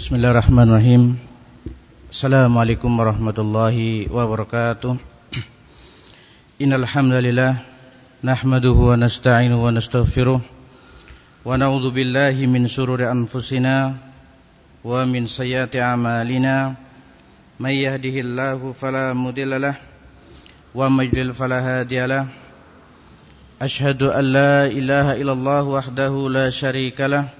Bismillahirrahmanirrahim. Assalamualaikum warahmatullahi wabarakatuh. Innal hamdalillah nahmaduhu wa nasta'inuhu wa nastaghfiruh wa na'udzu billahi min shururi anfusina wa min sayyiati a'malina. May yahdihillahu fala mudilla lahu wa may yudlil fala hadiya lahu ashhadu an la ilaha illallah wahdahu la syarika lahu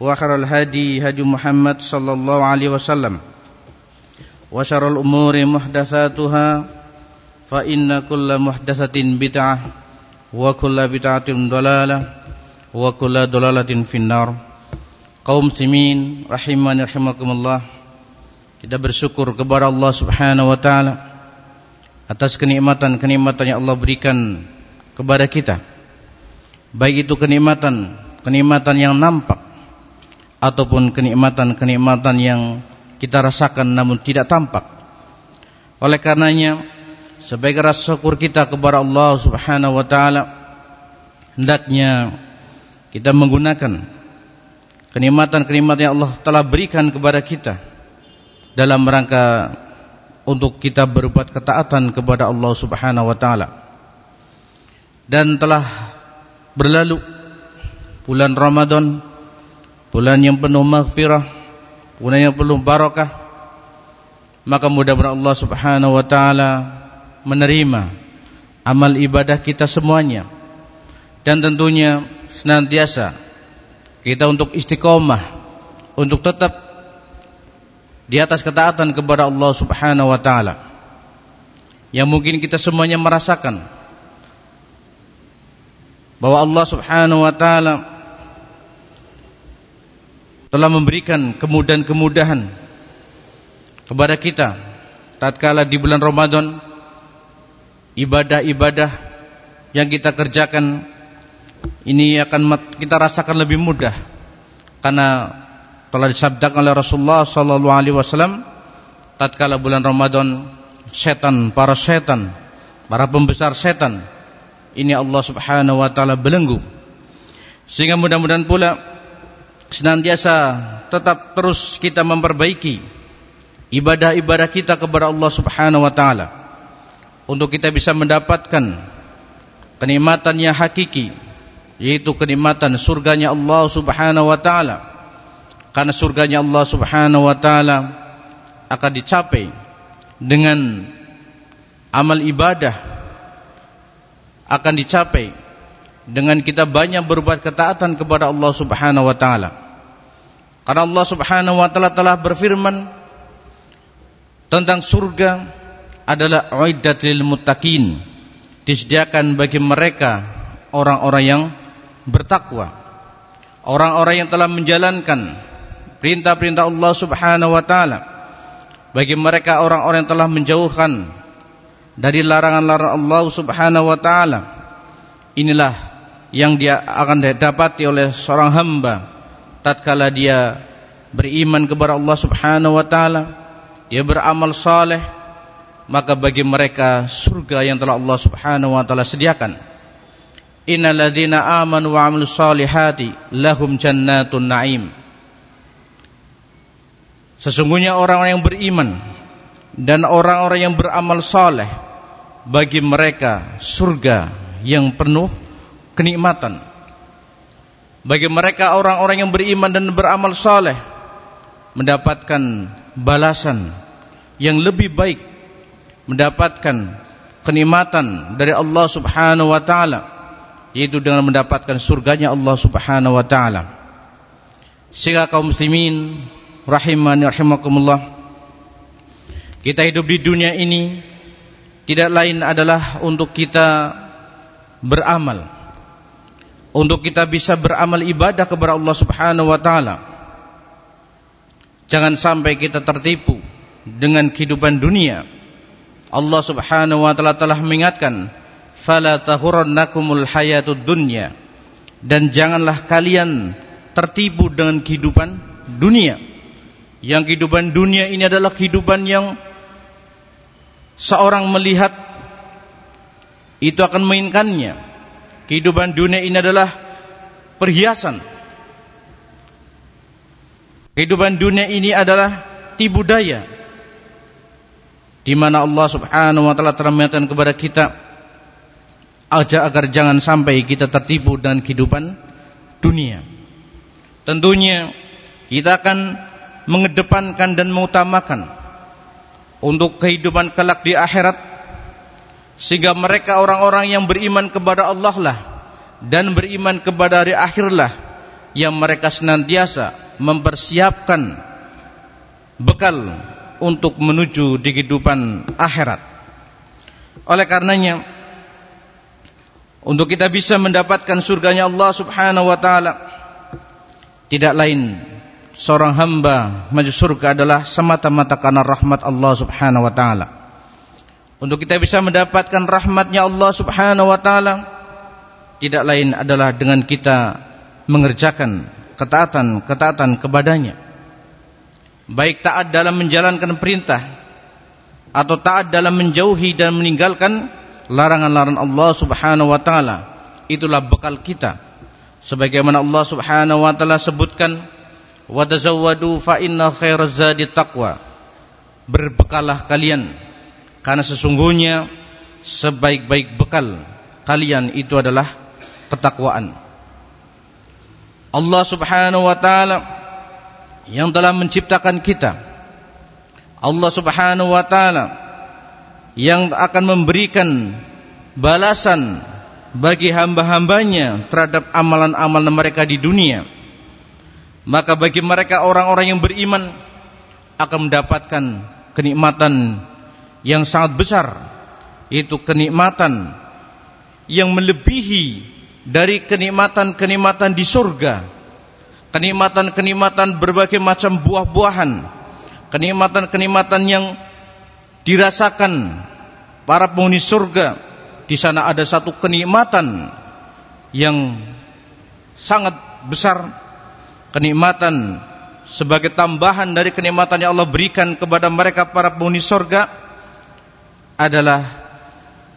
وخير الهدي هدي محمد صلى الله عليه وسلم وشر الأمور محدثاتها فإن كل محدثة بدعة وكل بدعة ضلالة وكل ضلالة في النار kaum muslimin rahimani rahimakumullah kita bersyukur kepada Allah Subhanahu wa taala atas kenikmatan-kenikmatan yang Allah berikan kepada kita baik itu kenikmatan kenikmatan yang nampak ataupun kenikmatan-kenikmatan yang kita rasakan namun tidak tampak. Oleh karenanya sebagai rasa syukur kita kepada Allah Subhanahu wa taala hendaknya kita menggunakan kenikmatan-kenikmatan yang Allah telah berikan kepada kita dalam rangka untuk kita berbuat ketaatan kepada Allah Subhanahu wa taala. Dan telah berlalu bulan Ramadan bulan yang penuh maghfirah, bulan yang penuh barakah, maka mudah-mudahan Allah Subhanahu wa taala menerima amal ibadah kita semuanya. Dan tentunya senantiasa kita untuk istiqomah untuk tetap di atas ketaatan kepada Allah Subhanahu wa taala. Yang mungkin kita semuanya merasakan bahwa Allah Subhanahu wa taala telah memberikan kemudahan-kemudahan kepada kita tatkala di bulan Ramadan ibadah-ibadah yang kita kerjakan ini akan kita rasakan lebih mudah karena telah disabdakan oleh Rasulullah sallallahu alaihi wasallam tatkala bulan Ramadan setan para setan para pembesar setan ini Allah Subhanahu wa taala belenggu. Sehingga mudah-mudahan pula senantiasa tetap terus kita memperbaiki ibadah-ibadah kita kepada Allah Subhanahu wa taala untuk kita bisa mendapatkan kenikmatan yang hakiki yaitu kenikmatan surganya Allah Subhanahu wa taala. Karena surganya Allah Subhanahu wa taala akan dicapai dengan amal ibadah akan dicapai dengan kita banyak berbuat ketaatan kepada Allah Subhanahu wa taala karena Allah Subhanahu wa taala telah berfirman tentang surga adalah uiddat lil muttaqin, disediakan bagi mereka orang-orang yang bertakwa. Orang-orang yang telah menjalankan perintah-perintah Allah Subhanahu wa taala. Bagi mereka orang-orang yang telah menjauhkan dari larangan-larangan Allah Subhanahu wa taala. Inilah yang dia akan didapati oleh seorang hamba tatkala dia beriman kepada Allah Subhanahu wa taala, dia beramal saleh, maka bagi mereka surga yang telah Allah Subhanahu wa taala sediakan. Innal ladzina amanu wa 'amilus lahum jannatun na'im. Sesungguhnya orang-orang yang beriman dan orang-orang yang beramal saleh bagi mereka surga yang penuh kenikmatan bagi mereka orang-orang yang beriman dan beramal saleh mendapatkan balasan yang lebih baik, mendapatkan kenikmatan dari Allah Subhanahu wa taala yaitu dengan mendapatkan surganya Allah Subhanahu wa taala. Sehingga kaum muslimin rahimani rahimakumullah kita hidup di dunia ini tidak lain adalah untuk kita beramal. Untuk kita bisa beramal ibadah kepada Allah Subhanahu wa taala. Jangan sampai kita tertipu dengan kehidupan dunia. Allah Subhanahu wa taala telah mengingatkan, "Fala tahurrannakumul hayatud dunya." Dan janganlah kalian tertipu dengan kehidupan dunia. Yang kehidupan dunia ini adalah kehidupan yang seorang melihat itu akan mainkannya. Kehidupan dunia ini adalah perhiasan. Kehidupan dunia ini adalah tipu daya. Di mana Allah Subhanahu wa taala telah mengingatkan kepada kita aja agar jangan sampai kita tertipu dengan kehidupan dunia. Tentunya kita akan mengedepankan dan mengutamakan untuk kehidupan kelak di akhirat sehingga mereka orang-orang yang beriman kepada Allah lah dan beriman kepada hari akhir lah yang mereka senantiasa mempersiapkan bekal untuk menuju di kehidupan akhirat. Oleh karenanya untuk kita bisa mendapatkan surganya Allah Subhanahu wa taala tidak lain seorang hamba menuju surga adalah semata-mata karena rahmat Allah Subhanahu wa taala. Untuk kita bisa mendapatkan rahmatnya Allah Subhanahu wa taala tidak lain adalah dengan kita mengerjakan ketaatan-ketaatan kepadanya. Baik taat dalam menjalankan perintah atau taat dalam menjauhi dan meninggalkan larangan-larangan Allah Subhanahu wa taala. Itulah bekal kita. Sebagaimana Allah Subhanahu wa taala sebutkan wa tazawwadu fa inna taqwa berbekalah kalian karena sesungguhnya sebaik-baik bekal kalian itu adalah ketakwaan. Allah Subhanahu wa taala yang telah menciptakan kita. Allah Subhanahu wa taala yang akan memberikan balasan bagi hamba-hambanya terhadap amalan-amalan mereka di dunia. Maka bagi mereka orang-orang yang beriman akan mendapatkan kenikmatan yang sangat besar yaitu kenikmatan yang melebihi dari kenikmatan-kenikmatan di surga. Kenikmatan-kenikmatan berbagai macam buah-buahan. Kenikmatan-kenikmatan yang dirasakan para penghuni surga. Di sana ada satu kenikmatan yang sangat besar. Kenikmatan sebagai tambahan dari kenikmatan yang Allah berikan kepada mereka para penghuni sorga adalah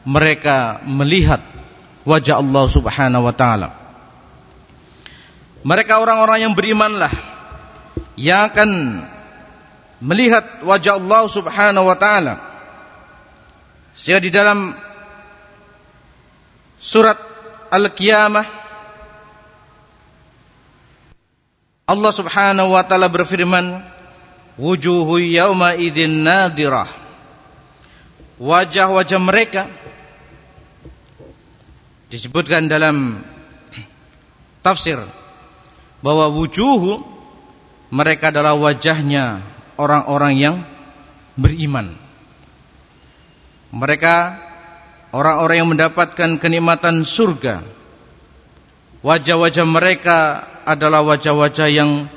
mereka melihat wajah Allah subhanahu wa ta'ala mereka orang-orang yang berimanlah yang akan melihat wajah Allah subhanahu wa ta'ala sehingga di dalam surat Al-Qiyamah Allah Subhanahu wa taala berfirman, "Wujuhu yauma idzin nadirah." Wajah-wajah mereka disebutkan dalam tafsir bahwa wujuhu mereka adalah wajahnya orang-orang yang beriman. Mereka orang-orang yang mendapatkan kenikmatan surga. Wajah-wajah mereka adalah wajah-wajah yang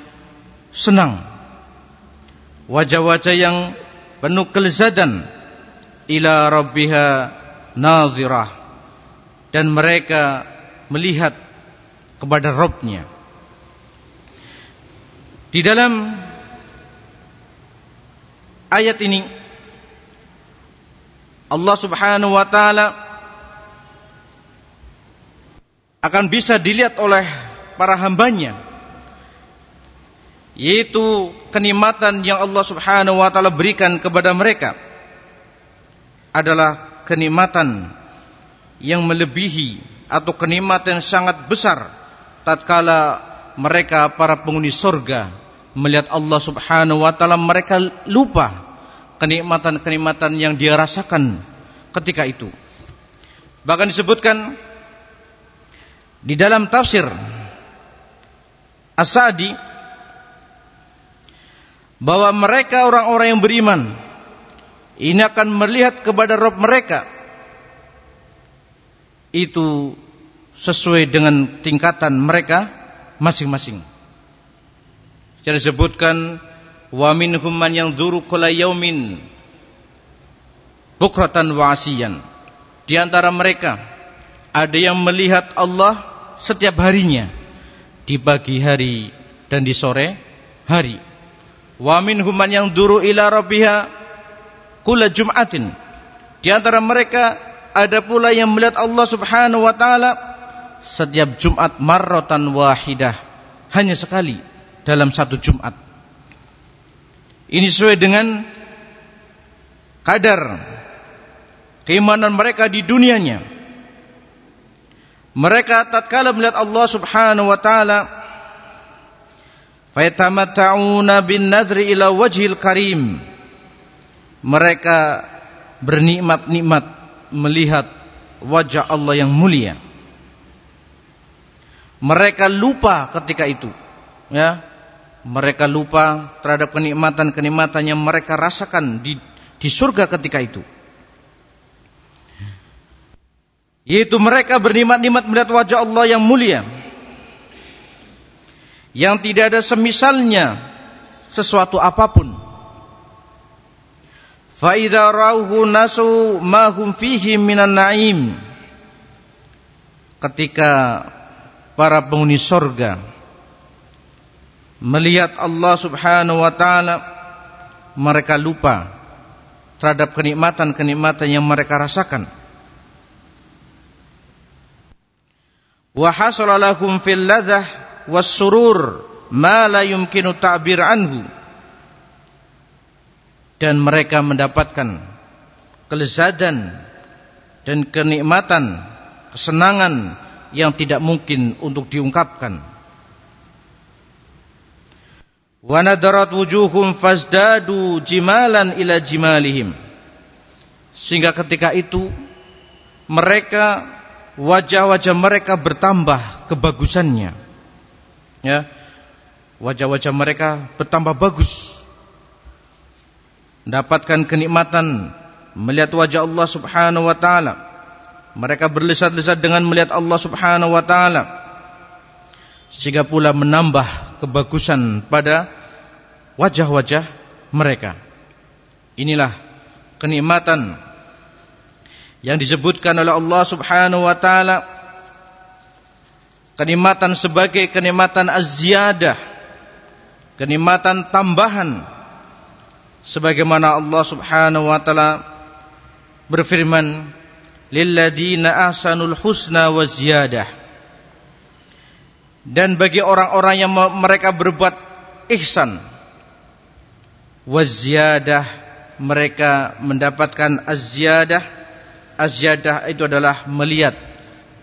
senang wajah-wajah yang penuh kelezatan ila rabbiha nazirah. Dan mereka melihat kepada Robnya di dalam ayat ini Allah subhanahu wa ta'ala akan bisa dilihat oleh para hambanya yaitu kenikmatan yang Allah Subhanahu wa taala berikan kepada mereka adalah kenikmatan yang melebihi atau kenikmatan yang sangat besar tatkala mereka para penghuni surga melihat Allah Subhanahu wa taala mereka lupa kenikmatan-kenikmatan yang dia rasakan ketika itu. Bahkan disebutkan di dalam tafsir As-Sa'di bahwa mereka orang-orang yang beriman ini akan melihat kepada Rob mereka itu sesuai dengan tingkatan mereka masing-masing. Jadi disebutkan wa minhum man yanzuru kulla yaumin bukratan wa asiyan. Di antara mereka ada yang melihat Allah setiap harinya di pagi hari dan di sore hari. Wa minhum man yanzuru ila rabbiha kulla jum'atin. Di antara mereka ada pula yang melihat Allah Subhanahu wa taala setiap Jumat marratan wahidah, hanya sekali dalam satu Jumat. Ini sesuai dengan kadar keimanan mereka di dunianya. Mereka tatkala melihat Allah Subhanahu wa taala fayatamatta'una bin nadri ila wajhil karim. Mereka bernikmat-nikmat melihat wajah Allah yang mulia. Mereka lupa ketika itu, ya. Mereka lupa terhadap kenikmatan-kenikmatan yang mereka rasakan di di surga ketika itu. Yaitu mereka bernikmat-nikmat melihat wajah Allah yang mulia. Yang tidak ada semisalnya sesuatu apa pun. Fa'idha rauhu nasu mahum fihi minan na'im. Ketika para penghuni sorga melihat Allah subhanahu wa ta'ala mereka lupa terhadap kenikmatan-kenikmatan yang mereka rasakan wa fil ladzah was surur ma dan mereka mendapatkan kelezatan dan kenikmatan kesenangan yang tidak mungkin untuk diungkapkan wa nadarat wujuhum fazdadu jimalan ila jimalihim sehingga ketika itu mereka wajah-wajah mereka bertambah kebagusannya. Ya. Wajah-wajah mereka bertambah bagus. Mendapatkan kenikmatan melihat wajah Allah Subhanahu wa taala. Mereka berlesat-lesat dengan melihat Allah Subhanahu wa taala. Sehingga pula menambah kebagusan pada wajah-wajah mereka. Inilah kenikmatan yang disebutkan oleh Allah Subhanahu wa taala kenikmatan sebagai kenikmatan az-ziyadah kenikmatan tambahan sebagaimana Allah Subhanahu wa taala berfirman lilladina ahsanul husna wa ziyadah dan bagi orang-orang yang mereka berbuat ihsan wa ziyadah mereka mendapatkan az-ziyadah azyadah itu adalah melihat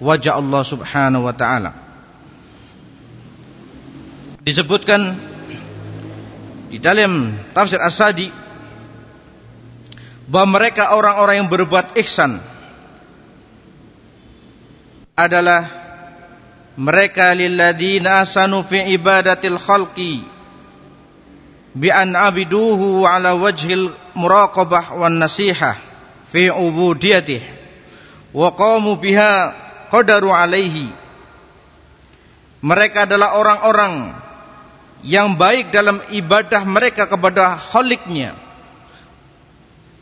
wajah Allah Subhanahu wa taala. Disebutkan di dalam tafsir As-Sadi bahwa mereka orang-orang yang berbuat ihsan adalah mereka lilladzina asanu fi ibadatil khalqi bi an abiduhu ala wajhil muraqabah wan nasihah fi ubudiyatih wa qamu biha qadaru alaihi mereka adalah orang-orang yang baik dalam ibadah mereka kepada Khaliknya.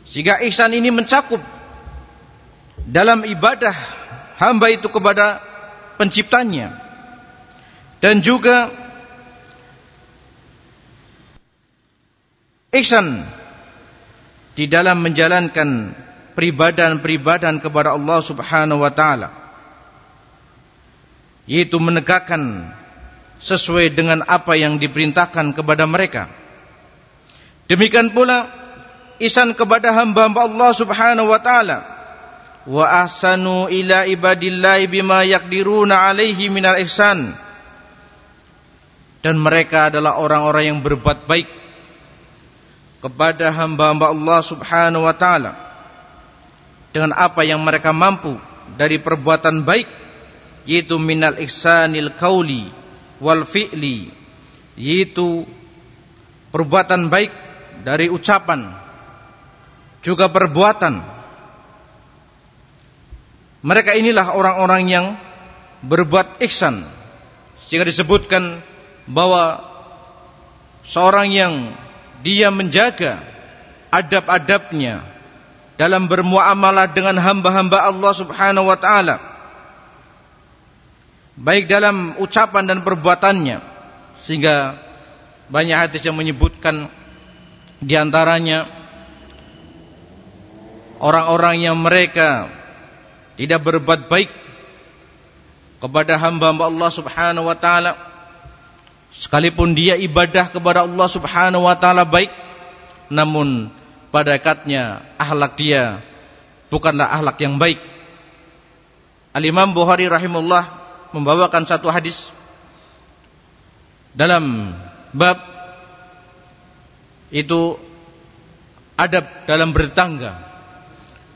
Sehingga ihsan ini mencakup dalam ibadah hamba itu kepada penciptanya. Dan juga ihsan di dalam menjalankan peribadan-peribadan kepada Allah Subhanahu wa taala. Yaitu menegakkan sesuai dengan apa yang diperintahkan kepada mereka. Demikian pula isan kepada hamba-hamba Allah Subhanahu wa taala. Wa ahsanu ila ibadillahi bima yaqdiruna alaihi minal ihsan. Dan mereka adalah orang-orang yang berbuat baik kepada hamba-hamba Allah Subhanahu wa taala. Dengan apa yang mereka mampu dari perbuatan baik yaitu minal ihsanil kauli wal fi'li yaitu perbuatan baik dari ucapan juga perbuatan. Mereka inilah orang-orang yang berbuat ihsan sehingga disebutkan bahwa seorang yang dia menjaga adab-adabnya dalam bermuamalah dengan hamba-hamba Allah Subhanahu wa taala baik dalam ucapan dan perbuatannya. Sehingga banyak hadis yang menyebutkan di antaranya orang-orang yang mereka tidak berbuat baik kepada hamba-hamba Allah Subhanahu wa taala sekalipun dia ibadah kepada Allah Subhanahu wa taala baik namun pada akadnya ahlak dia bukanlah ahlak yang baik. Al-Imam Bukhari rahimullah membawakan satu hadis dalam bab itu adab dalam bertangga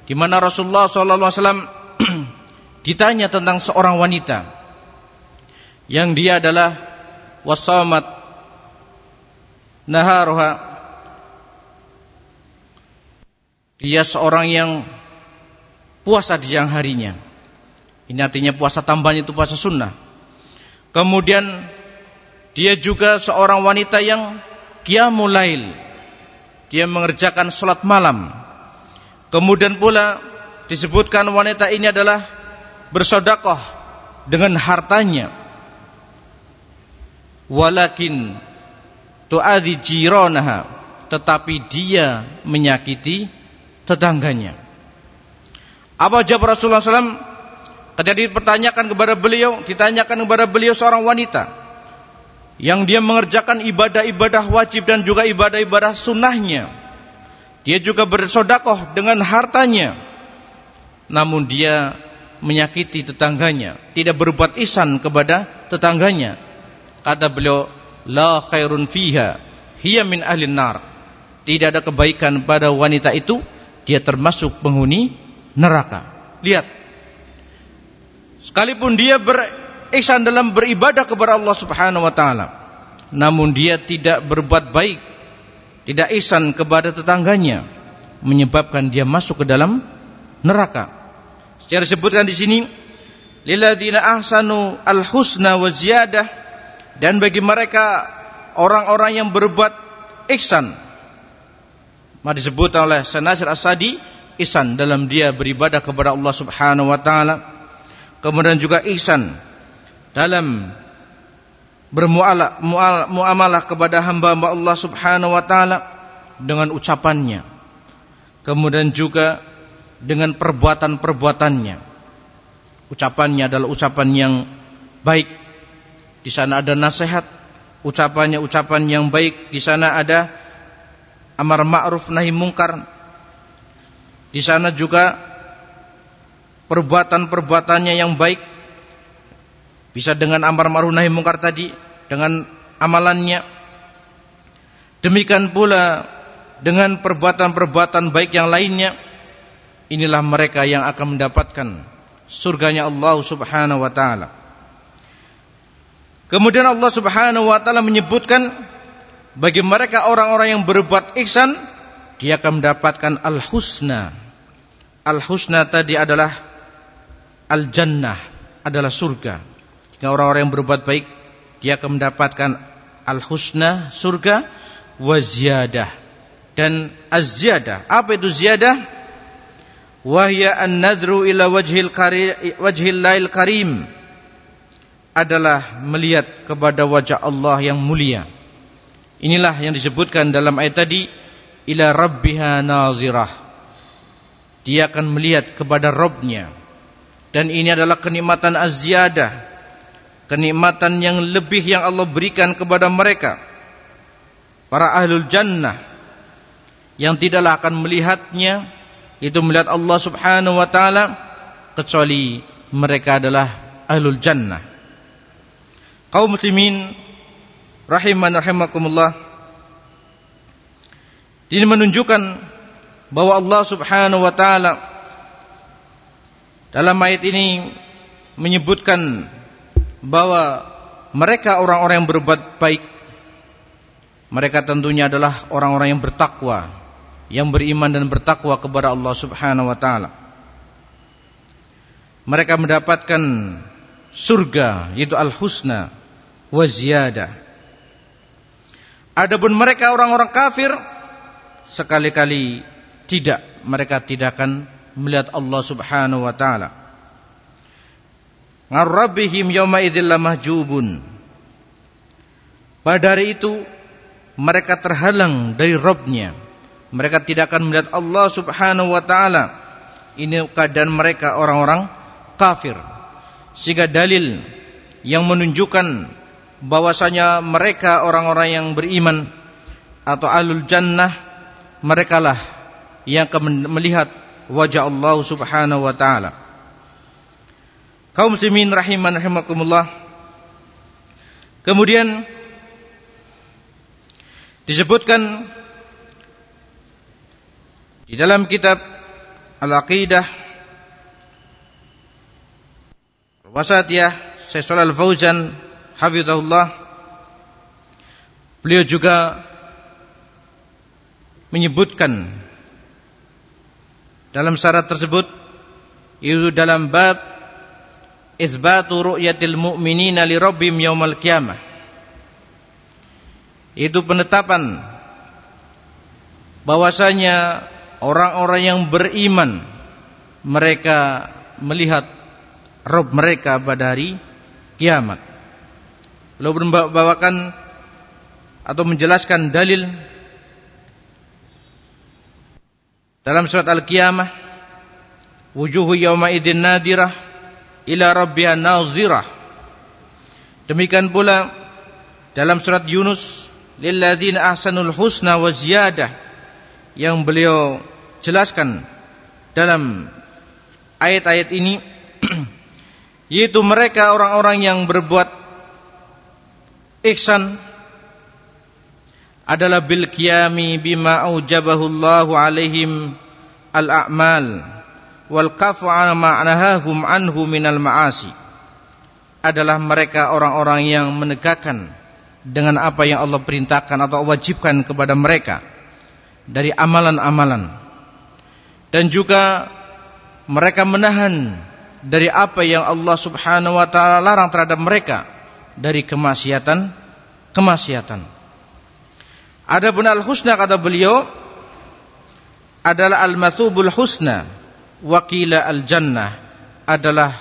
di mana Rasulullah sallallahu alaihi wasallam ditanya tentang seorang wanita yang dia adalah wasamat naharuha. Dia seorang yang puasa di siang harinya ini artinya puasa tambahan itu puasa sunnah. Kemudian dia juga seorang wanita yang qiyamul lail. Dia mengerjakan salat malam. Kemudian pula disebutkan wanita ini adalah bersodakoh dengan hartanya. Walakin tu'adhi jiranaha tetapi dia menyakiti tetangganya. Apa jawab Rasulullah SAW ketika dipertanyakan kepada beliau ditanyakan kepada beliau seorang wanita yang dia mengerjakan ibadah-ibadah wajib dan juga ibadah-ibadah sunnahnya dia juga bersodakoh dengan hartanya namun dia menyakiti tetangganya, tidak berbuat ihsan kepada tetangganya. Kata beliau, la khairun fiha, hiya min ahlin nar. Tidak ada kebaikan pada wanita itu, dia termasuk penghuni neraka. Lihat. Sekalipun dia berihsan dalam beribadah kepada Allah Subhanahu wa taala, namun dia tidak berbuat baik, tidak ihsan kepada tetangganya, menyebabkan dia masuk ke dalam neraka. Yang disebutkan di sini lilladzina ahsanu al-husna wa ziyadah dan bagi mereka orang-orang yang berbuat ihsan. Maka disebut oleh Sanasir As-Sadi ihsan dalam dia beribadah kepada Allah Subhanahu wa taala. Kemudian juga ihsan dalam bermuamalah muamalah kepada hamba-hamba Allah Subhanahu wa taala dengan ucapannya. Kemudian juga dengan perbuatan-perbuatannya. Ucapannya adalah ucapan yang baik. Di sana ada nasihat, ucapannya ucapan yang baik. Di sana ada amar ma'ruf nahi mungkar. Di sana juga perbuatan-perbuatannya yang baik. Bisa dengan amar ma'ruf nahi mungkar tadi, dengan amalannya. Demikian pula dengan perbuatan-perbuatan baik yang lainnya inilah mereka yang akan mendapatkan surganya Allah Subhanahu wa taala. Kemudian Allah Subhanahu wa taala menyebutkan bagi mereka orang-orang yang berbuat ihsan dia akan mendapatkan al-husna. Al-husna tadi adalah al-jannah, adalah surga. Jika orang-orang yang berbuat baik dia akan mendapatkan al-husna, surga wa ziyadah dan az-ziyadah. Apa itu ziyadah? wahya an-nadru ila wajhil wajhil lail karim adalah melihat kepada wajah Allah yang mulia. Inilah yang disebutkan dalam ayat tadi ila rabbiha nazirah. Dia akan melihat kepada Robnya dan ini adalah kenikmatan azziyadah. Kenikmatan yang lebih yang Allah berikan kepada mereka. Para ahlul jannah. Yang tidaklah akan melihatnya. Itu melihat Allah Subhanahu wa taala. Kecuali mereka adalah ahlul jannah. Kaum muslimin. Rahiman rahimakumullah. Ini menunjukkan bahwa Allah Subhanahu wa taala Dalam ayat ini menyebutkan bahwa mereka orang-orang yang berbuat baik mereka tentunya adalah orang-orang yang bertakwa, yang beriman dan bertakwa kepada Allah Subhanahu wa taala. Mereka mendapatkan surga yaitu al-husna wa ziyadah. Adapun mereka orang-orang kafir sekali-kali tidak mereka tidak akan melihat Allah Subhanahu wa taala. Ngarrabihim yauma idzil lamahjubun. Pada hari itu mereka terhalang dari Robnya. Mereka tidak akan melihat Allah subhanahu wa ta'ala. Ini keadaan mereka orang-orang kafir. Sehingga dalil yang menunjukkan bahwasanya mereka orang-orang yang beriman atau alul jannah merekalah yang akan melihat wajah Allah Subhanahu wa taala. Kaum muslimin rahiman rahimakumullah. Kemudian disebutkan di dalam kitab Al-Aqidah Wasatiyah Syekh Al-Fauzan hafizahullah beliau juga menyebutkan dalam syarat tersebut itu dalam bab isbatu ru'yatil mu'minina li rabbim yaumal qiyamah itu penetapan bahwasanya orang-orang yang beriman mereka melihat Rob mereka pada hari kiamat. Beliau membawakan atau menjelaskan dalil dalam surat Al-Qiyamah wujuhu yawma idin nadirah ila rabbiha nazirah. Demikian pula dalam surat Yunus lilladzina ahsanul husna wa ziyadah yang beliau jelaskan dalam ayat-ayat ini yaitu mereka orang-orang yang berbuat ihsan adalah bil qiyami bima aujabahu Allahu alaihim al-a'mal wal kafu ma'nahahum anhu minal ma'asi. Adalah mereka orang-orang yang menegakkan dengan apa yang Allah perintahkan atau wajibkan kepada mereka dari amalan-amalan. Dan juga mereka menahan dari apa yang Allah Subhanahu wa taala larang terhadap mereka dari kemaksiatan kemaksiatan Adapun al-husna kata beliau adalah al-mathubul husna wakila al-jannah adalah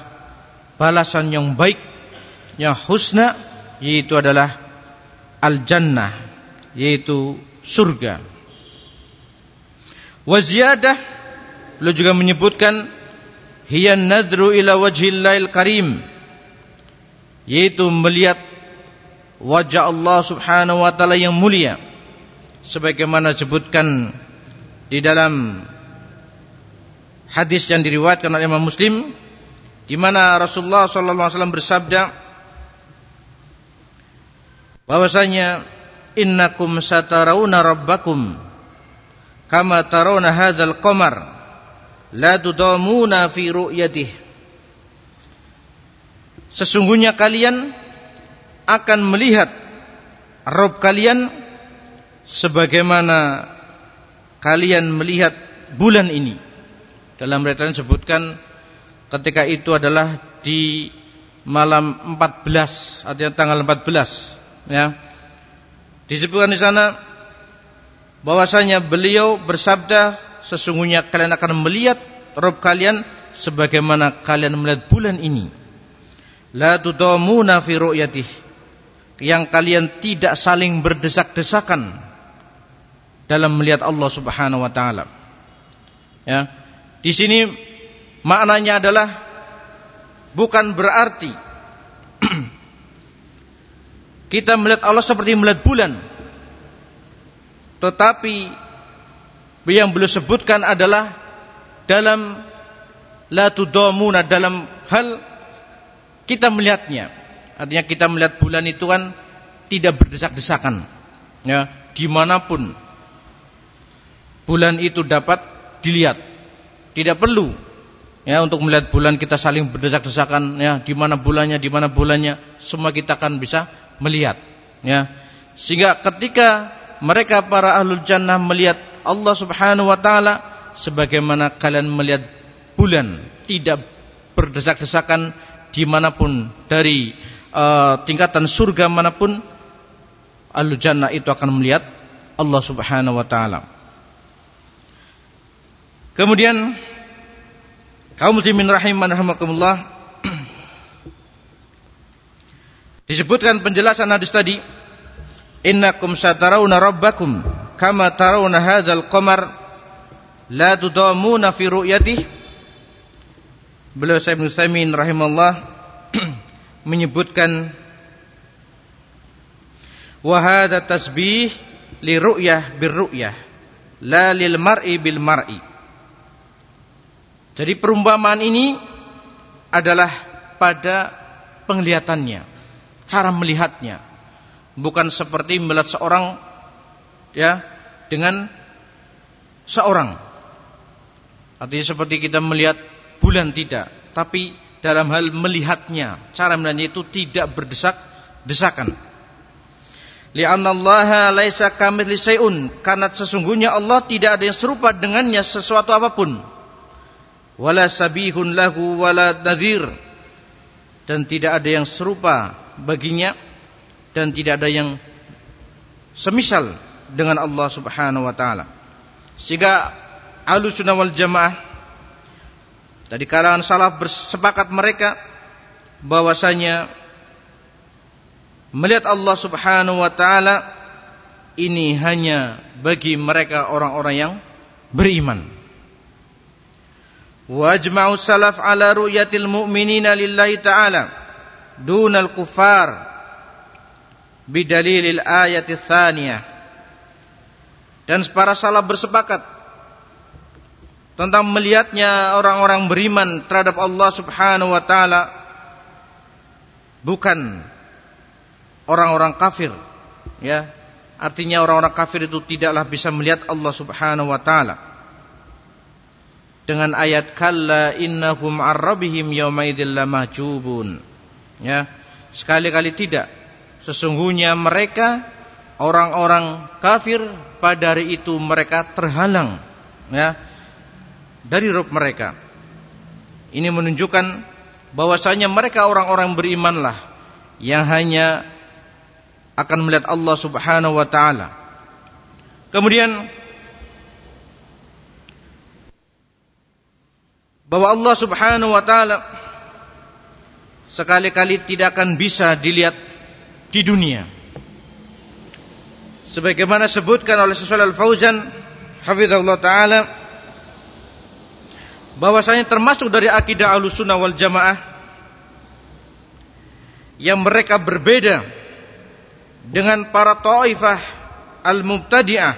balasan yang baik yang husna yaitu adalah al-jannah yaitu surga. Wa ziyadah beliau juga menyebutkan hiya nadru ila wajhillahil karim yaitu melihat wajah Allah Subhanahu wa taala yang mulia sebagaimana disebutkan di dalam hadis yang diriwayatkan oleh Imam Muslim di mana Rasulullah sallallahu alaihi wasallam bersabda bahwasanya innakum satarawna rabbakum kama tarawna hadzal qamar la tudamuna fi ru'yatih. Sesungguhnya kalian akan melihat Rob kalian sebagaimana kalian melihat bulan ini dalam riwayat disebutkan ketika itu adalah di malam 14 artinya tanggal 14 ya. Disebutkan di sana bahwasanya beliau bersabda sesungguhnya kalian akan melihat Rob kalian sebagaimana kalian melihat bulan ini. La tudamuna fi ru'yatih. Yang kalian tidak saling berdesak-desakan dalam melihat Allah Subhanahu wa taala. Ya. Di sini maknanya adalah bukan berarti kita melihat Allah seperti melihat bulan. Tetapi yang beliau sebutkan adalah dalam la tudamuna dalam hal kita melihatnya. Artinya kita melihat bulan itu kan tidak berdesak-desakan. Ya, di mana pun bulan itu dapat dilihat. Tidak perlu Ya, untuk melihat bulan kita saling berdesak-desakan ya, di mana bulannya, di mana bulannya, semua kita akan bisa melihat. Ya. Sehingga ketika mereka para ahlul jannah melihat Allah Subhanahu wa taala sebagaimana kalian melihat bulan tidak berdesak-desakan di mana pun dari uh, tingkatan surga mana pun ahlul jannah itu akan melihat Allah Subhanahu wa taala. Kemudian kaum muslimin rahiman rahimakumullah disebutkan penjelasan hadis tadi innakum satarawna rabbakum kama tarawna hadzal qamar la tudamuna fi ru'yatihi beliau Syekh Ibnu rahimallah menyebutkan wa hadza tasbih li ru'yah bir ru'yah la lil mar'i bil mar'i jadi perumpamaan ini adalah pada penglihatannya, cara melihatnya. Bukan seperti melihat seorang ya dengan seorang. Artinya seperti kita melihat bulan tidak, tapi dalam hal melihatnya, cara melihatnya itu tidak berdesak-desakan. Li'anna Allah laisa kamitsli karena sesungguhnya Allah tidak ada yang serupa dengannya sesuatu apa pun wala sabihun lahu wala nadhir dan tidak ada yang serupa baginya dan tidak ada yang semisal dengan Allah Subhanahu wa taala. Sehingga Ahlussunnah wal Jamaah dari kalangan salaf bersepakat mereka bahwasanya melihat Allah Subhanahu wa taala ini hanya bagi mereka orang-orang yang beriman. Wa salaf ala ru'yatil mu'minina lillahi ta'ala. Dunal kufar. Bidalilil ayati thaniyah. Dan para salaf bersepakat tentang melihatnya orang-orang beriman terhadap Allah Subhanahu wa taala bukan orang-orang kafir ya. Artinya orang-orang kafir itu tidaklah bisa melihat Allah Subhanahu wa taala dengan ayat kalla innahum arrabihim yaumaidil lamahjubun. Ya, sekali-kali tidak. Sesungguhnya mereka orang-orang kafir pada hari itu mereka terhalang ya dari roh mereka. Ini menunjukkan bahwasanya mereka orang-orang berimanlah yang hanya akan melihat Allah Subhanahu wa taala. Kemudian bahwa Allah Subhanahu wa taala sekali-kali tidak akan bisa dilihat di dunia. Sebagaimana sebutkan oleh Syekh Al-Fauzan hafizahullah taala bahwasanya termasuk dari akidah Ahlussunnah wal Jamaah yang mereka berbeda dengan para taifah al-mubtadi'ah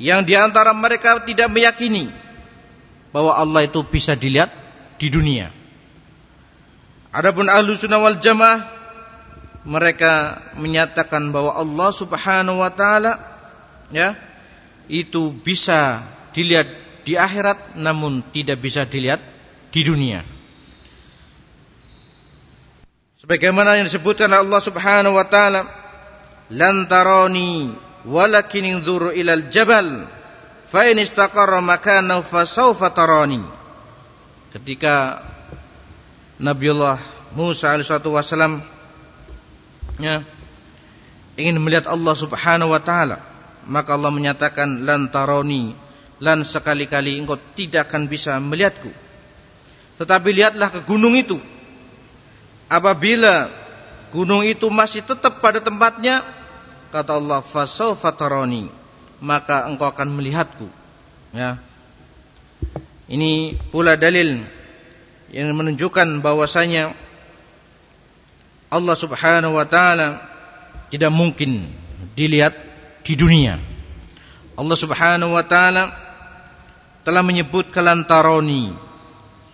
yang di antara mereka tidak meyakini bahwa Allah itu bisa dilihat di dunia. Adapun ahlu sunnah wal jamaah mereka menyatakan bahwa Allah subhanahu wa ta'ala ya itu bisa dilihat di akhirat namun tidak bisa dilihat di dunia. Sebagaimana yang disebutkan Allah Subhanahu wa taala, "Lan tarani walakin inzuru ilal jabal fa in istaqarra makanahu fasawfa tarani. Ketika Nabiullah Musa alaihi wasallam ya ingin melihat Allah Subhanahu wa taala maka Allah menyatakan lan taroni lan sekali-kali engkau tidak akan bisa melihatku. Tetapi lihatlah ke gunung itu. Apabila gunung itu masih tetap pada tempatnya kata Allah fasawfa tarani maka engkau akan melihatku. Ya. Ini pula dalil yang menunjukkan bahwasanya Allah Subhanahu wa taala tidak mungkin dilihat di dunia. Allah Subhanahu wa taala telah menyebut kalantaroni.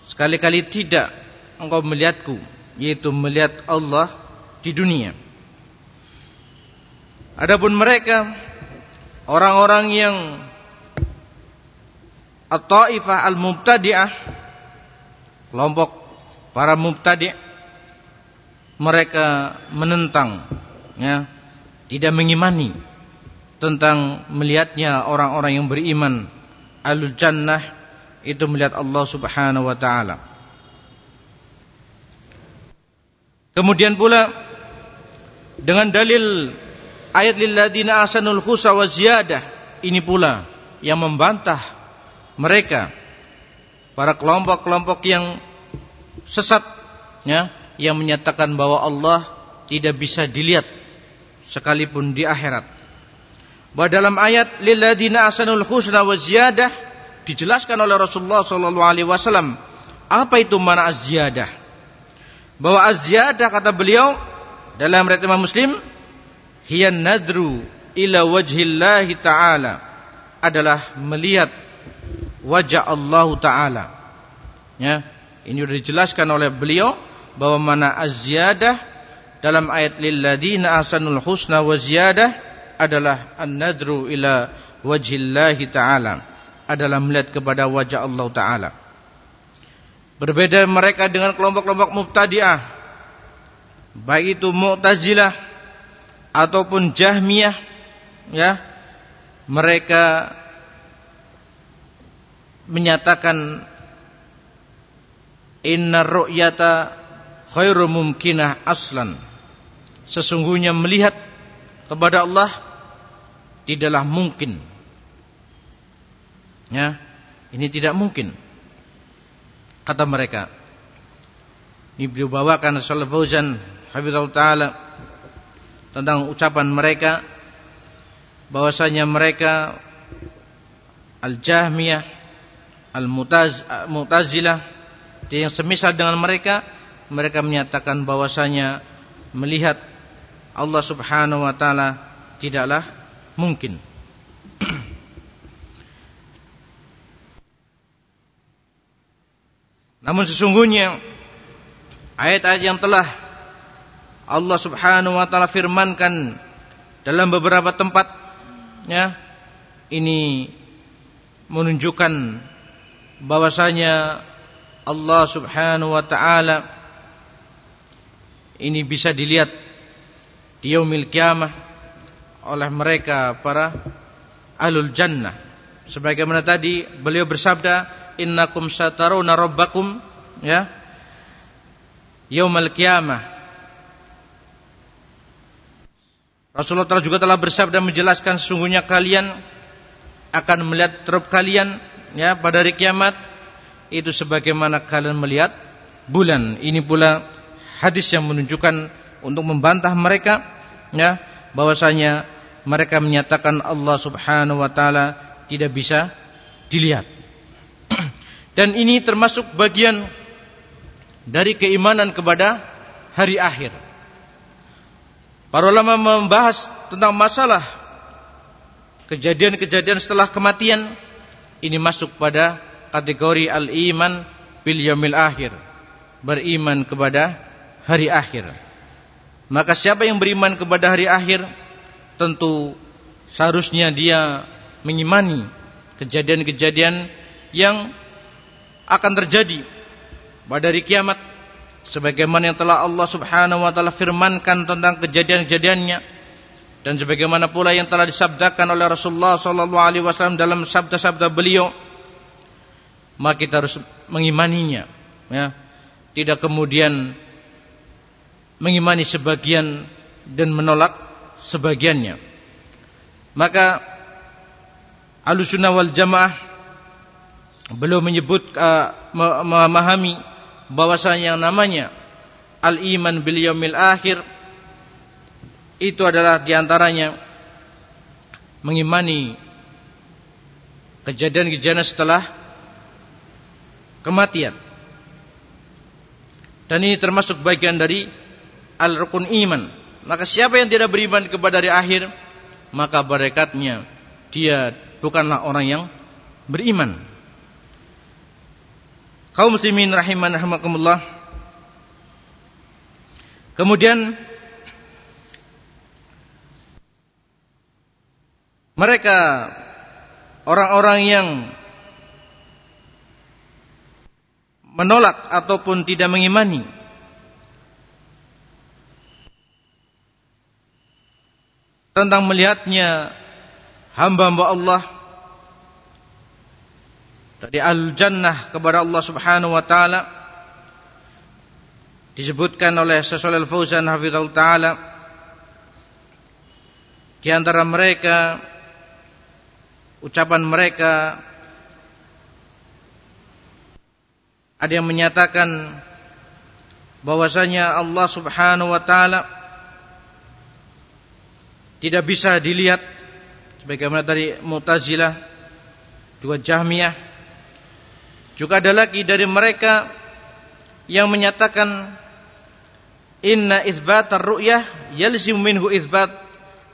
Sekali-kali tidak engkau melihatku, yaitu melihat Allah di dunia. Adapun mereka orang-orang yang at-taifah al-mubtadi'ah kelompok para mubtadi' mereka menentang ya tidak mengimani tentang melihatnya orang-orang yang beriman alul jannah itu melihat Allah Subhanahu wa taala. Kemudian pula dengan dalil ayat lilladzina asanul husna wa ziyadah. Ini pula yang membantah mereka para kelompok-kelompok yang sesat ya yang menyatakan bahwa Allah tidak bisa dilihat sekalipun di akhirat. Bahwa dalam ayat lilladzina ahsanul husna wa ziyadah dijelaskan oleh Rasulullah sallallahu alaihi wasallam apa itu mana az-ziyadah? Bahwa az-ziyadah kata beliau dalam riwayat Imam Muslim hiya nadru ila wajhillahi ta'ala. Adalah melihat wajah Allah taala. Ya ini sudah dijelaskan oleh beliau bahwa mana az-ziyadah dalam ayat lilladzina ahsanul husna wa ziyadah adalah an-nadru ila wajhillahi ta'ala. Adalah melihat kepada wajah Allah taala. Berbeda mereka dengan kelompok-kelompok mubtadi'ah. Baik itu mu'tazilah ataupun jahmiyah ya mereka menyatakan inna ru'yata khairu mumkinah aslan sesungguhnya melihat kepada Allah tidaklah mungkin. Ya, ini tidak mungkin. Kata mereka. Ini beliau bawakan Fauzan Habibullah Ta'ala tentang ucapan mereka bahwasanya mereka Al-Jahmiyah Al-Mu'tazilah yang semisal dengan mereka mereka menyatakan bahwasanya melihat Allah Subhanahu wa taala tidaklah mungkin. Namun sesungguhnya ayat-ayat yang telah Allah Subhanahu wa taala firmankan dalam beberapa tempat ya ini menunjukkan bahwasanya Allah Subhanahu wa taala ini bisa dilihat di yaumil kiamah oleh mereka para ahlul jannah. Sebagaimana tadi beliau bersabda innakum sataruna rabbakum ya yaumil kiamah Rasulullah telah juga telah bersabda menjelaskan sesungguhnya kalian akan melihat terub kalian ya pada hari kiamat itu sebagaimana kalian melihat bulan ini pula hadis yang menunjukkan untuk membantah mereka ya bahwasanya mereka menyatakan Allah Subhanahu wa taala tidak bisa dilihat. Dan ini termasuk bagian dari keimanan kepada hari akhir. Para ulama membahas tentang masalah kejadian-kejadian setelah kematian ini masuk pada kategori al-iman bil yaumil akhir. Beriman kepada hari akhir. Maka siapa yang beriman kepada hari akhir tentu seharusnya dia mengimani kejadian-kejadian yang akan terjadi pada hari kiamat sebagaimana yang telah Allah Subhanahu wa taala firmankan tentang kejadian-kejadiannya dan sebagaimana pula yang telah disabdakan oleh Rasulullah sallallahu alaihi wasallam dalam sabda-sabda beliau maka kita harus mengimaninya ya tidak kemudian mengimani sebagian dan menolak sebagiannya. Maka Ahlussunnah wal Jamaah belum menyebut uh, memahami bahwasanya yang namanya al-iman bil yaumil akhir itu adalah di antaranya mengimani kejadian-kejadian setelah kematian. Dan ini termasuk bagian dari al-rukun iman maka siapa yang tidak beriman kepada hari akhir, maka berekatnya dia bukanlah orang yang beriman. Kaum muslimin rahiman rahimakumullah. Kemudian mereka orang-orang yang menolak ataupun tidak mengimani tentang melihatnya hamba-hamba Allah dari al-jannah kepada Allah Subhanahu wa taala. Disebutkan oleh Syaikh Al-Fauzan hafizahullah taala. Di antara mereka ucapan mereka ada yang menyatakan bahwasanya Allah Subhanahu wa taala tidak bisa dilihat. Sebagaimana dari Mu'tazilah juga Jahmiyah juga ada lagi dari mereka yang menyatakan inna itsbatar ru'yah yalzimu minhu itsbat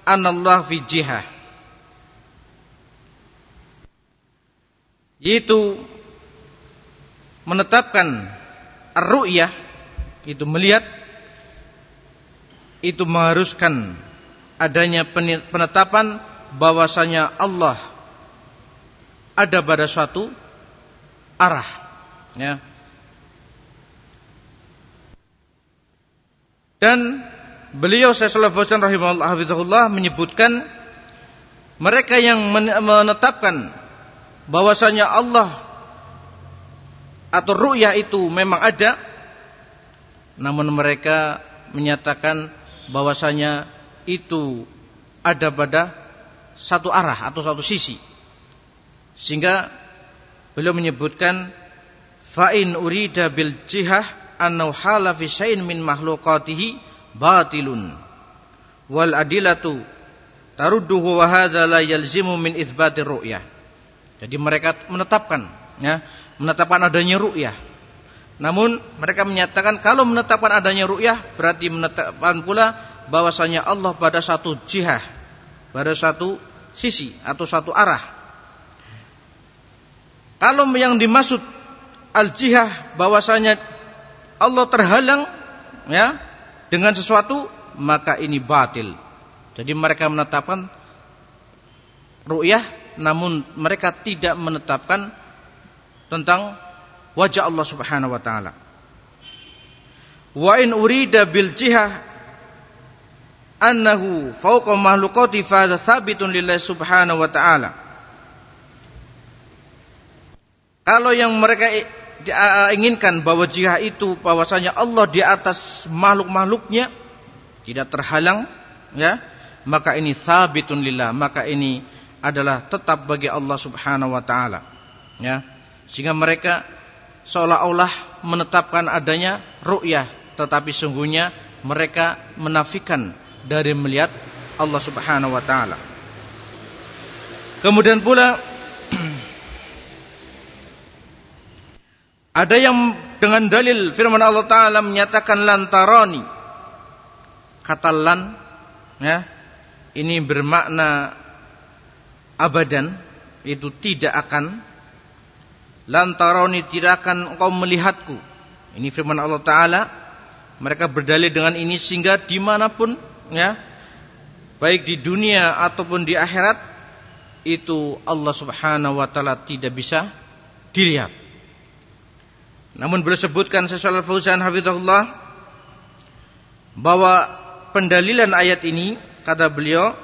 anallah fi jihah. Yaitu menetapkan ar-ru'yah itu melihat itu mengharuskan adanya penetapan bahwasanya Allah ada pada suatu arah ya. Dan beliau Syaikhul Fauzan rahimahullah menyebutkan mereka yang menetapkan bahwasanya Allah atau ru'yah itu memang ada namun mereka menyatakan bahwasanya itu ada pada satu arah atau satu sisi. Sehingga beliau menyebutkan fa'in urida bil jihah annau hala fi syai'in min makhluqatihi batilun wal adilatu tarudduhu wa hadza la yalzimu min itsbatir ru'yah jadi mereka menetapkan ya, menetapkan adanya ru'yah. Namun mereka menyatakan kalau menetapkan adanya ru'yah berarti menetapkan pula bahwasanya Allah pada satu jihah, pada satu sisi atau satu arah. Kalau yang dimaksud al-jihah bahwasanya Allah terhalang ya dengan sesuatu maka ini batil. Jadi mereka menetapkan ru'yah namun mereka tidak menetapkan tentang wajah Allah Subhanahu wa taala. Wa in urida bil jihah annahu fawqa makhluqati fa lillahi subhanahu wa ta'ala. Kalau yang mereka inginkan bahwa jihah itu bahwasanya Allah di atas makhluk-makhluknya tidak terhalang ya maka ini sabitun lillah maka ini adalah tetap bagi Allah Subhanahu wa taala. Ya. Sehingga mereka seolah-olah menetapkan adanya ru'yah, tetapi sungguhnya mereka menafikan dari melihat Allah Subhanahu wa taala. Kemudian pula ada yang dengan dalil firman Allah taala menyatakan lantarani. Kata lan ya, ini bermakna abadan itu tidak akan lantaroni tidak akan engkau melihatku ini firman Allah Taala mereka berdalil dengan ini sehingga di mana pun ya baik di dunia ataupun di akhirat itu Allah Subhanahu Wa Taala tidak bisa dilihat. Namun beliau sebutkan sesuatu Fauzan Hafizahullah bahwa pendalilan ayat ini kata beliau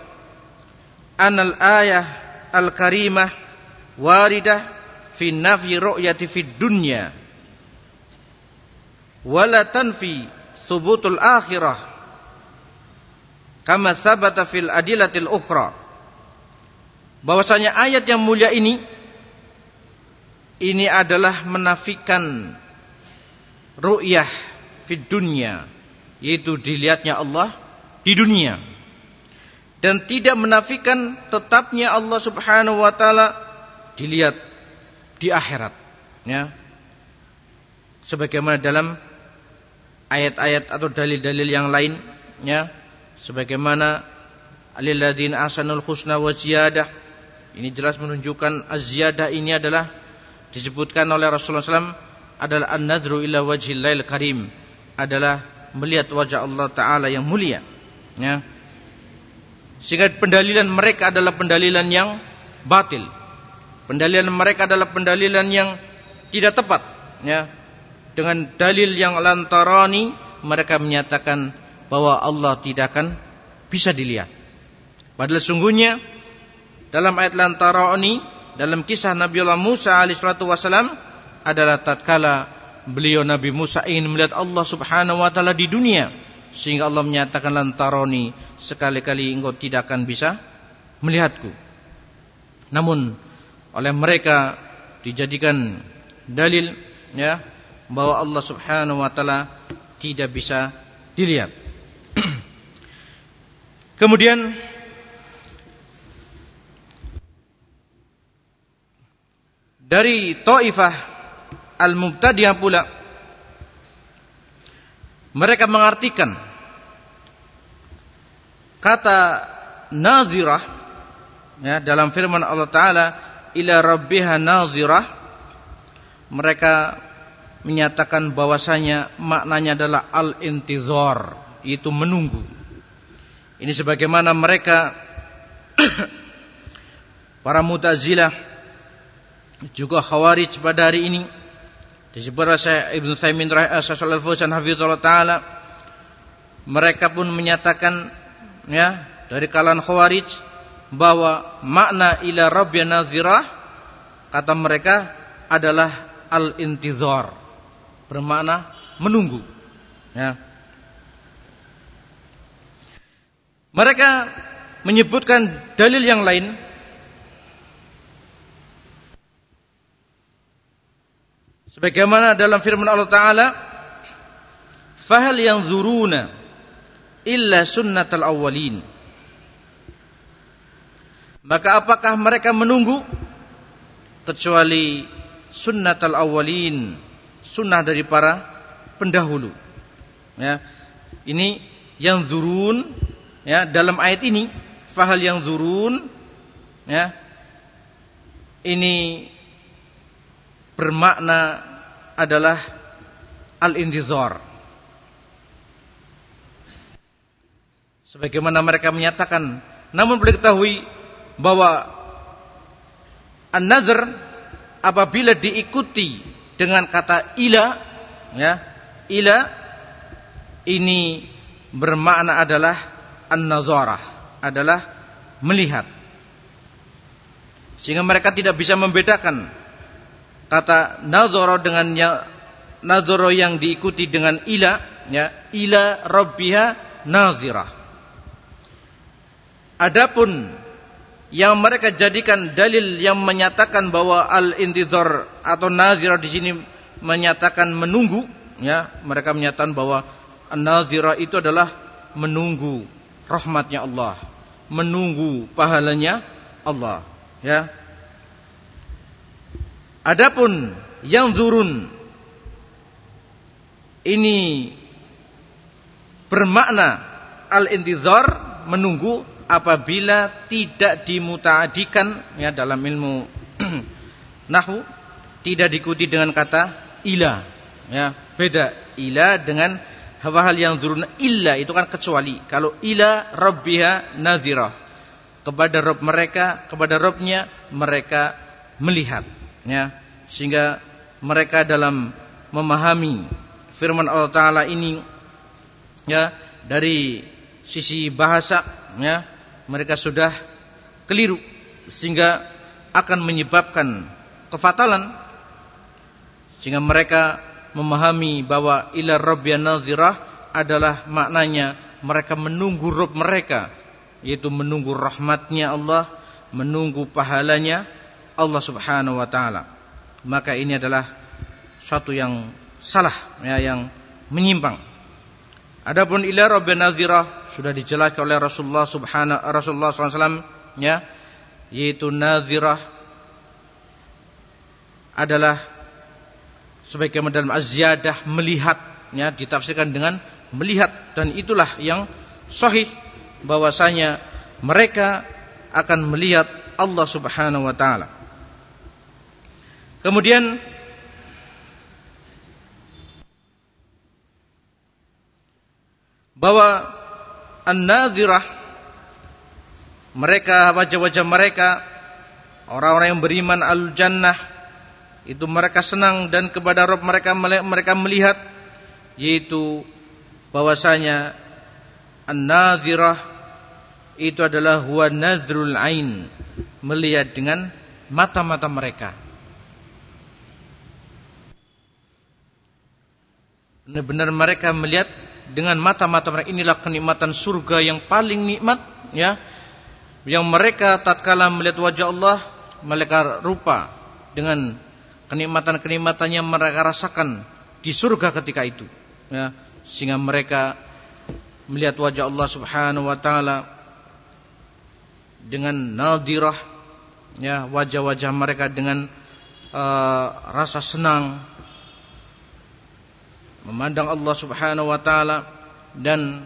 anal ayah al-karimah waridah fi nafyi ru'yati fid dunya wala tanfi subutul akhirah kama sabata fil adilatil ukhra. Bahwasanya ayat yang mulia ini ini adalah menafikan ru'yah fid yaitu dilihatnya Allah di dunia. Dan tidak menafikan tetapnya Allah Subhanahu wa taala dilihat di akhirat ya. Sebagaimana dalam ayat-ayat atau dalil-dalil yang lain ya. Sebagaimana alilladzina ahsanul husna wa ziyadah. Ini jelas menunjukkan az-ziyadah ini adalah disebutkan oleh Rasulullah SAW adalah an-nadru ila wajhillahil karim adalah melihat wajah Allah taala yang mulia ya sehingga pendalilan mereka adalah pendalilan yang batil. Pendalilan mereka adalah pendalilan yang tidak tepat, ya. dengan dalil yang lantarani mereka menyatakan bahwa Allah tidak akan bisa dilihat. Padahal sungguhnya dalam ayat lantarani dalam kisah Nabi Allah Musa alaihissalatu wassalam adalah tatkala beliau Nabi Musa ingin melihat Allah subhanahu wa ta'ala di dunia. Sehingga Allah menyatakan lantaroni sekali-kali engkau tidak akan bisa melihatku. Namun oleh mereka dijadikan dalil ya bahwa Allah Subhanahu wa taala tidak bisa dilihat. Kemudian dari Taifah Al-Mubtadiyah pula mereka mengartikan kata nazirah ya dalam firman Allah taala ila rabbiha nazirah mereka menyatakan bahwasanya maknanya adalah al-intizar, itu menunggu. Ini sebagaimana mereka para Mu'tazilah juga Khawarij pada hari ini disebut oleh Ibnu Taimin Rasul Al-Fauzan hafizallahu taala mereka pun menyatakan ya dari kalangan Khawarij bahwa makna ila rabbina nazirah kata mereka adalah al-intizar bermakna menunggu. Ya. Mereka menyebutkan dalil yang lain sebagaimana dalam firman Allah taala fahal yang zuruna illa sunnatal awwalin maka apakah mereka menunggu kecuali sunnatal awwalin sunnah dari para pendahulu. Ya. Ini yang zurun ya dalam ayat ini fahal yang zurun ya ini bermakna adalah al-indizar. Sebagaimana mereka menyatakan, namun boleh ketahui bahwa an-nazar apabila diikuti dengan kata ila ya ila ini bermakna adalah an-nazarah adalah melihat sehingga mereka tidak bisa membedakan kata nazara dengan yang nazara yang diikuti dengan ila ya ila rabbiha nazirah. Adapun yang mereka jadikan dalil yang menyatakan bahwa al-intizar atau nazirah di sini menyatakan menunggu ya mereka menyatakan bahwa an-nazirah itu adalah menunggu rahmatnya Allah menunggu pahalanya Allah ya adapun yang zurun ini bermakna al-intizar menunggu apabila tidak dimutaadikan ya dalam ilmu nahwu tidak diikuti dengan kata ila ya beda ila dengan hal yang zurun illa itu kan kecuali. Kalau ila rabbiha nazira kepada rob mereka kepada robnya mereka melihat ya sehingga mereka dalam memahami firman Allah taala ini ya dari sisi bahasa ya mereka sudah keliru sehingga akan menyebabkan kefatalan sehingga mereka memahami bahwa ila rabbiyan adalah maknanya mereka menunggu Rabb mereka yaitu menunggu rahmatnya Allah menunggu pahalanya Allah Subhanahu wa taala. Maka ini adalah suatu yang salah ya yang menyimpang. Adapun ila rabbi nazirah sudah dijelaskan oleh Rasulullah subhanahu Rasulullah SAW ya yaitu nazirah adalah sebagaimana dalam az-ziyadah melihat ya ditafsirkan dengan melihat. Dan itulah yang sahih bahwasanya mereka akan melihat Allah Subhanahu wa taala. Kemudian bahwa an-nadhirah mereka wajah-wajah mereka orang-orang yang beriman al-jannah itu mereka senang dan kepada Rob mereka mereka melihat yaitu bahwasanya an-nadhirah itu adalah huwa nadhrul ain melihat dengan mata-mata mereka benar-benar mereka melihat dengan mata-mata mereka inilah kenikmatan surga yang paling nikmat ya. Yang mereka tatkala melihat wajah Allah mereka rupa dengan kenikmatan-kenikmatan yang mereka rasakan di surga ketika itu ya. Sehingga mereka melihat wajah Allah Subhanahu wa taala dengan nadirah ya wajah-wajah mereka dengan uh, rasa senang memandang Allah Subhanahu wa taala dan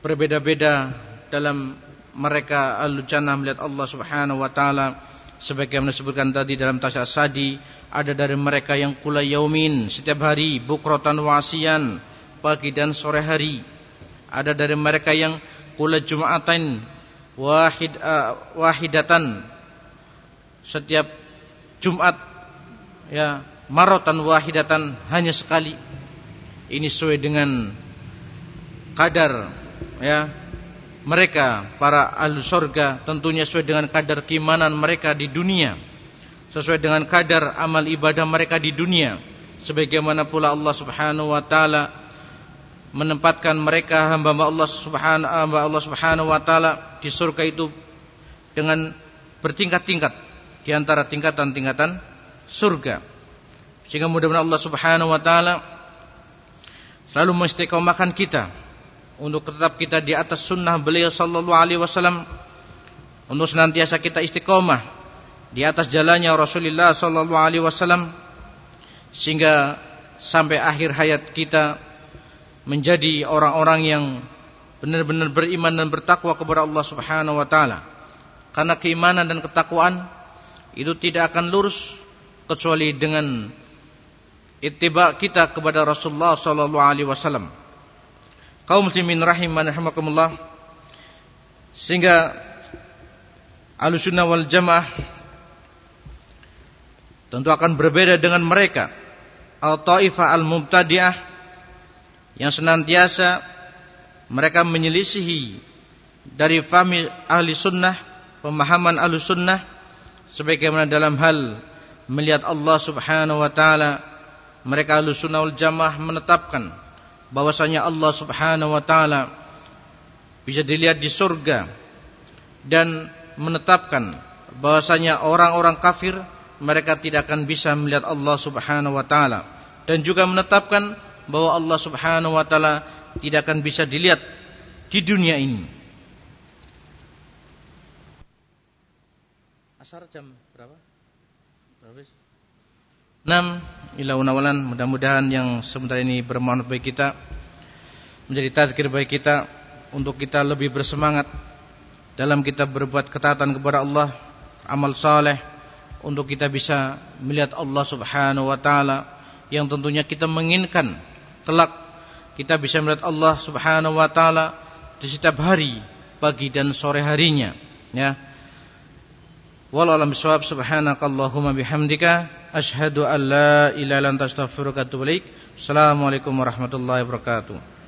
berbeda-beda dalam mereka al-jannah melihat Allah Subhanahu wa taala. Sebagaimana disebutkan tadi dalam tasya sadi ada dari mereka yang kula yaumin setiap hari bukrotan wasian pagi dan sore hari. Ada dari mereka yang kula jum'atain wahid uh, wahidatan setiap Jumat ya marotan wahidatan hanya sekali. Ini sesuai dengan kadar ya mereka para ahli surga tentunya sesuai dengan kadar keimanan mereka di dunia. Sesuai dengan kadar amal ibadah mereka di dunia. Sebagaimana pula Allah Subhanahu wa taala menempatkan mereka hamba Allah Subhanahu hamba Allah Subhanahu wa taala di surga itu dengan bertingkat-tingkat di antara tingkatan-tingkatan surga. Sehingga mudah-mudahan Allah Subhanahu wa taala selalu mengistiqomahkan kita untuk tetap kita di atas sunnah beliau sallallahu alaihi wasallam untuk senantiasa kita istiqomah di atas jalannya Rasulullah sallallahu alaihi wasallam sehingga sampai akhir hayat kita menjadi orang-orang yang benar-benar beriman dan bertakwa kepada Allah Subhanahu wa taala. Karena keimanan dan ketakwaan itu tidak akan lurus kecuali dengan ittiba kita kepada Rasulullah sallallahu alaihi wasallam. Kaum muslimin rahiman rahimakumullah. Sehingga Ahlussunnah wal Jamaah tentu akan berbeda dengan mereka. Al-taifah al-mubtadi'ah yang senantiasa mereka menyelisihi dari fahmi ahli sunnah pemahaman ahli sunnah sebagaimana dalam hal melihat Allah subhanahu wa ta'ala mereka ahli sunnah wal jamaah menetapkan bahwasanya Allah Subhanahu wa taala bisa dilihat di surga dan menetapkan bahwasanya orang-orang kafir mereka tidak akan bisa melihat Allah Subhanahu wa taala dan juga menetapkan bahwa Allah Subhanahu wa taala tidak akan bisa dilihat di dunia ini. Asar jam berapa? Berapa? 6 ila unawalan mudah-mudahan yang sebentar ini bermanfaat bagi kita menjadi tazkir bagi kita untuk kita lebih bersemangat dalam kita berbuat ketaatan kepada Allah amal saleh untuk kita bisa melihat Allah Subhanahu wa taala yang tentunya kita menginginkan kelak kita bisa melihat Allah Subhanahu wa taala di setiap hari pagi dan sore harinya ya Wallahu a'lam bishawab subhanakallahumma bihamdika asyhadu an la ilaha illa. Assalamualaikum warahmatullahi wabarakatuh.